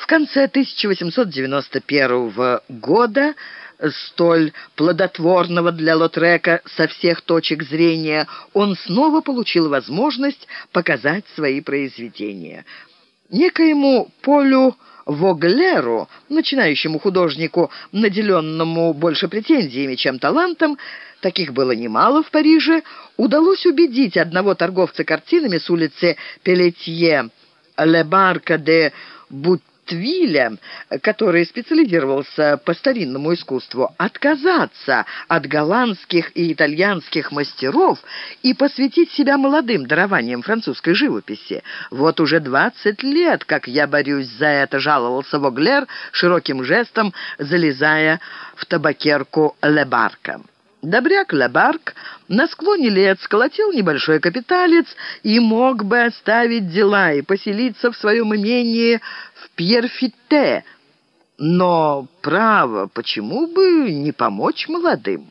В конце 1891 года столь плодотворного для Лотрека со всех точек зрения, он снова получил возможность показать свои произведения. Некоему Полю Воглеру, начинающему художнику, наделенному больше претензиями, чем талантом, таких было немало в Париже, удалось убедить одного торговца картинами с улицы Пелетье Лебарка де Бут Твиля, который специализировался по старинному искусству, отказаться от голландских и итальянских мастеров и посвятить себя молодым дарованиям французской живописи. «Вот уже двадцать лет, как я борюсь за это», — жаловался Воглер широким жестом, залезая в табакерку Лебарка. Добряк Лебарк на склоне лет сколотил небольшой капиталец и мог бы оставить дела и поселиться в своем имении в Пьерфите. Но, право, почему бы не помочь молодым?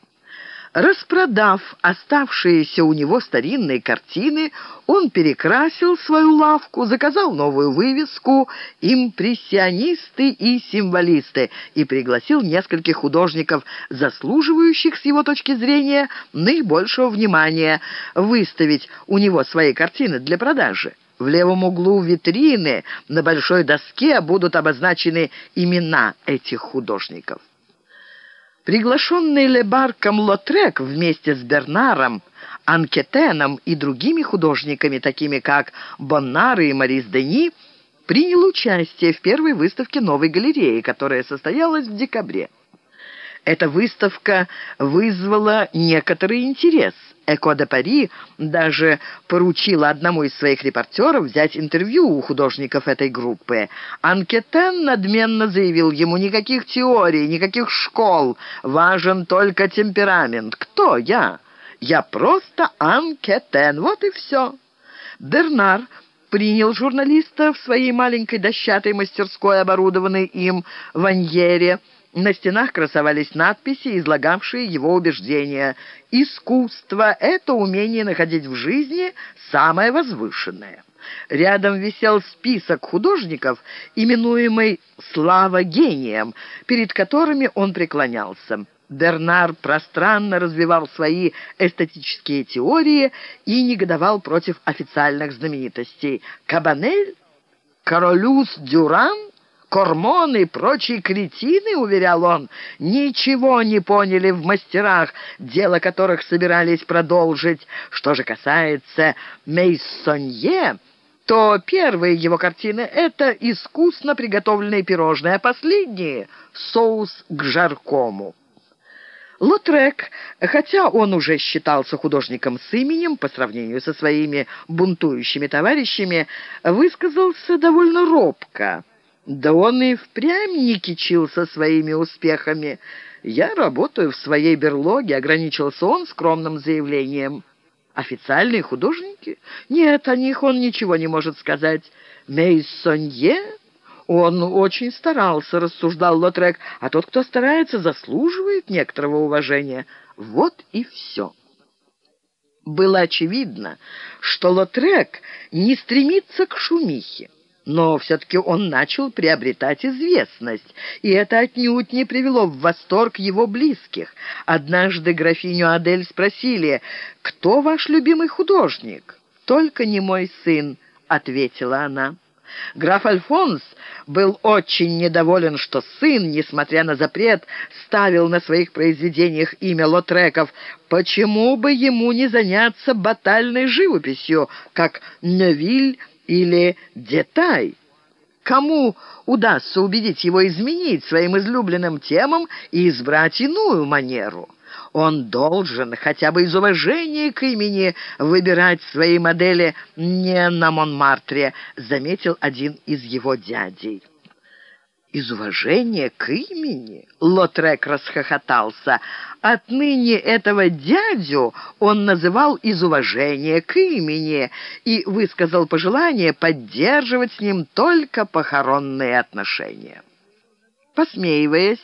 Распродав оставшиеся у него старинные картины, он перекрасил свою лавку, заказал новую вывеску «Импрессионисты и символисты» и пригласил нескольких художников, заслуживающих, с его точки зрения, наибольшего внимания, выставить у него свои картины для продажи. В левом углу витрины на большой доске будут обозначены имена этих художников. Приглашенный Лебарком Лотрек вместе с Бернаром, Анкетеном и другими художниками, такими как Боннар и Марис Дени, принял участие в первой выставке новой галереи, которая состоялась в декабре. Эта выставка вызвала некоторый интерес. «Эко де Пари» даже поручила одному из своих репортеров взять интервью у художников этой группы. Анкетен надменно заявил ему никаких теорий, никаких школ, важен только темперамент. «Кто я? Я просто Анкетен, вот и все». Бернар принял журналиста в своей маленькой дощатой мастерской, оборудованной им в Аньере, на стенах красовались надписи, излагавшие его убеждения. «Искусство — это умение находить в жизни самое возвышенное». Рядом висел список художников, именуемый «Слава гением», перед которыми он преклонялся. Бернар пространно развивал свои эстетические теории и негодовал против официальных знаменитостей. Кабанель, Каролюс Дюран Кормон и прочие кретины, уверял он, ничего не поняли в мастерах, дело которых собирались продолжить. Что же касается Мейсонье, то первые его картины — это искусно приготовленные пирожные, а последние — соус к жаркому. Лотрек, хотя он уже считался художником с именем по сравнению со своими бунтующими товарищами, высказался довольно робко. Да он и впрямь не кичился своими успехами. «Я работаю в своей берлоге», — ограничился он скромным заявлением. «Официальные художники? Нет, о них он ничего не может сказать. Мейсонье? Он очень старался», — рассуждал Лотрек, «а тот, кто старается, заслуживает некоторого уважения. Вот и все». Было очевидно, что Лотрек не стремится к шумихе. Но все-таки он начал приобретать известность, и это отнюдь не привело в восторг его близких. Однажды графиню Адель спросили, «Кто ваш любимый художник?» «Только не мой сын», — ответила она. Граф Альфонс был очень недоволен, что сын, несмотря на запрет, ставил на своих произведениях имя Лотреков. Почему бы ему не заняться батальной живописью, как Невиль или Детай. Кому удастся убедить его изменить своим излюбленным темам и избрать иную манеру? Он должен, хотя бы из уважения к имени, выбирать свои модели не на Монмартре, заметил один из его дядей. Из уважения к имени Лотрек расхохотался. Отныне этого дядю он называл из уважения к имени и высказал пожелание поддерживать с ним только похоронные отношения. Посмеиваясь,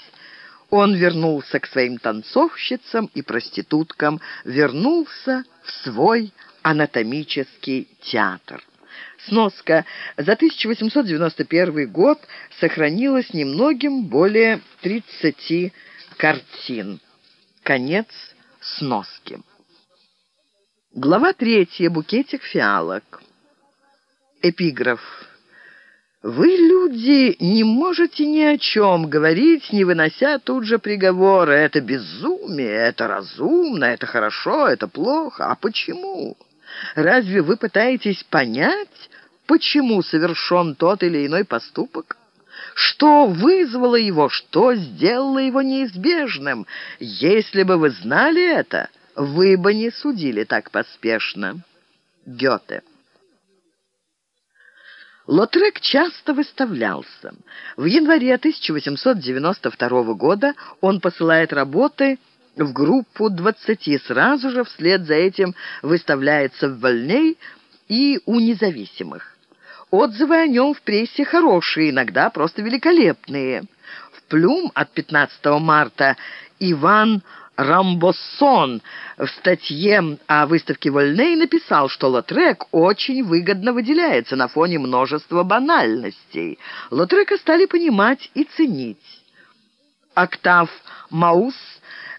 он вернулся к своим танцовщицам и проституткам, вернулся в свой анатомический театр. Сноска. За 1891 год сохранилось немногим более 30 картин. Конец сноски. Глава третья. Букетик фиалок. Эпиграф. Вы, люди, не можете ни о чем говорить, не вынося тут же приговора. Это безумие, это разумно, это хорошо, это плохо. А почему? Разве вы пытаетесь понять, почему совершен тот или иной поступок? Что вызвало его, что сделало его неизбежным? Если бы вы знали это, вы бы не судили так поспешно. Гёте Лотрек часто выставлялся. В январе 1892 года он посылает работы в группу 20, сразу же вслед за этим выставляется в Вольней и у независимых. Отзывы о нем в прессе хорошие, иногда просто великолепные. В «Плюм» от 15 марта Иван Рамбоссон в статье о выставке Вольней написал, что Лотрек очень выгодно выделяется на фоне множества банальностей. Лотрека стали понимать и ценить. Октав Маус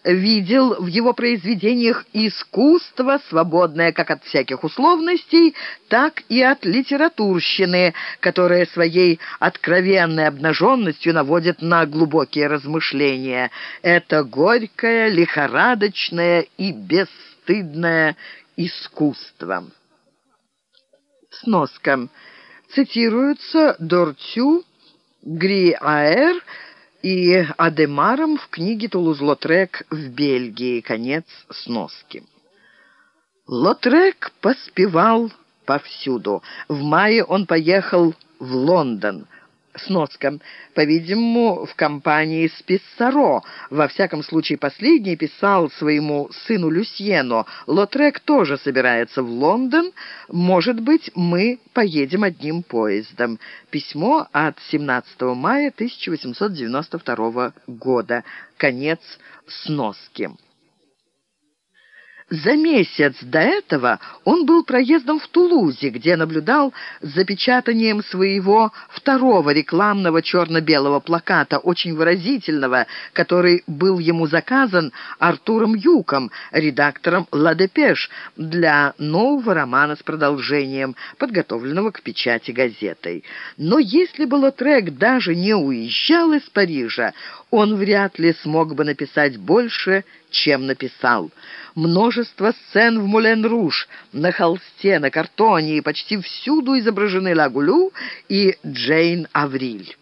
видел в его произведениях искусство, свободное как от всяких условностей, так и от литературщины, которая своей откровенной обнаженностью наводит на глубокие размышления. Это горькое, лихорадочное и бесстыдное искусство. Сноска. Цитируются Дортю, Гриаэр, и Адемаром в книге Тулуз-Лотрек в Бельгии. Конец сноски. Лотрек поспевал повсюду. В мае он поехал в Лондон. Сноска. По-видимому, в компании с Писсаро. Во всяком случае, последний писал своему сыну Люсьену. Лотрек тоже собирается в Лондон. Может быть, мы поедем одним поездом. Письмо от 17 мая 1892 года. Конец сноски. За месяц до этого он был проездом в Тулузе, где наблюдал за печатанием своего второго рекламного черно-белого плаката, очень выразительного, который был ему заказан Артуром Юком, редактором «Ла Депеш», для нового романа с продолжением, подготовленного к печати газетой. Но если бы Лотрек даже не уезжал из Парижа, он вряд ли смог бы написать больше, чем написал. Множество сцен в Мулен-Руш, на холсте, на картоне и почти всюду изображены Лагулю и Джейн Авриль.